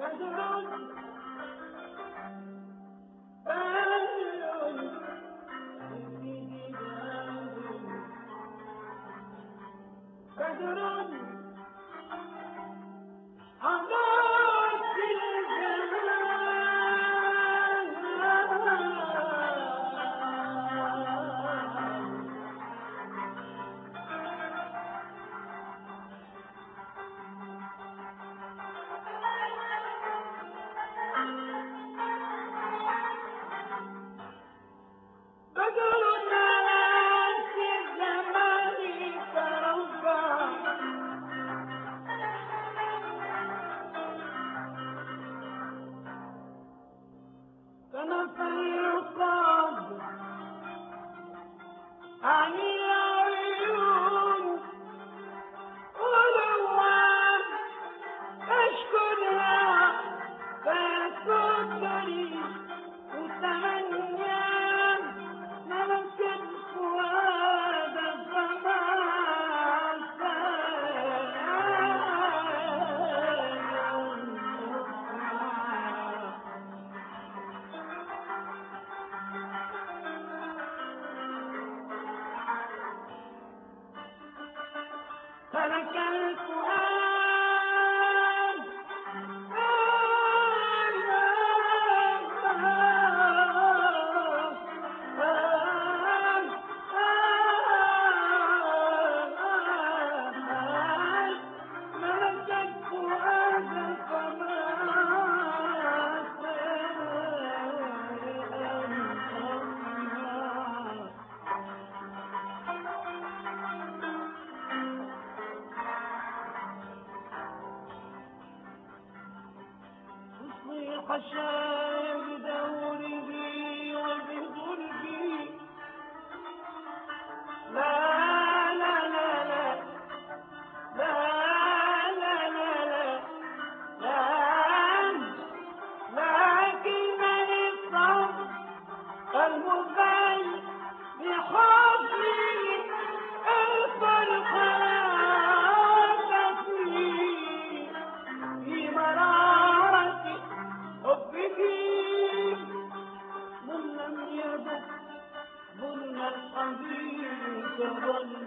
مجروح خلق الكون 花香。Thank you.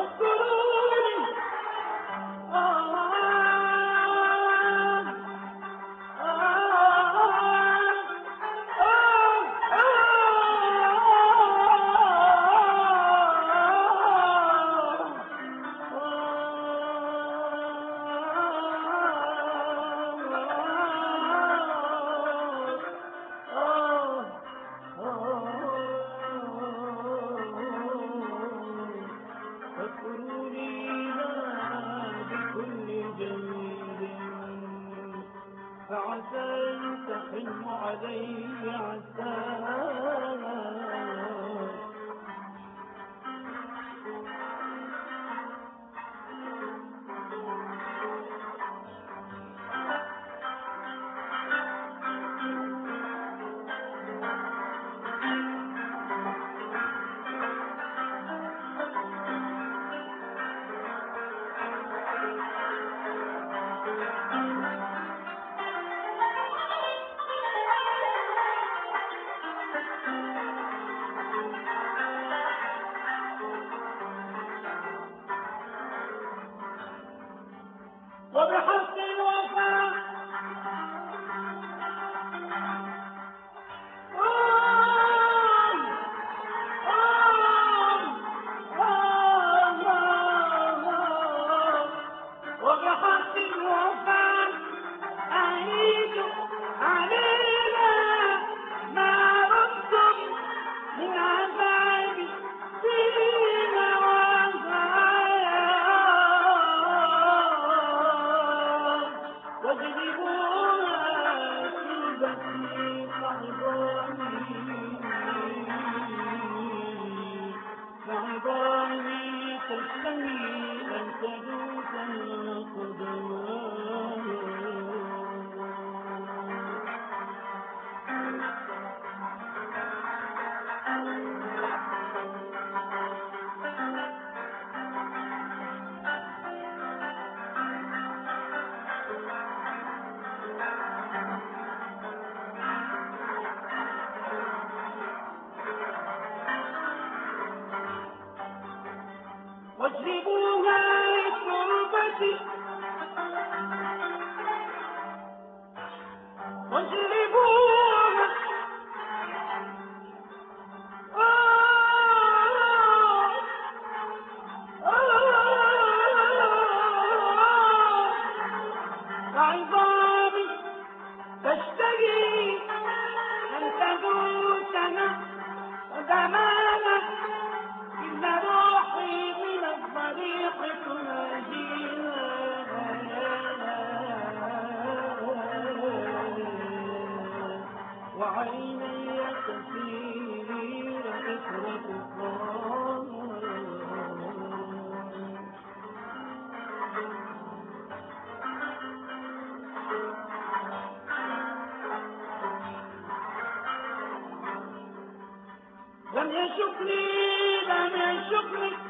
Asura وبحق واجلبوها من شكري لا شكري.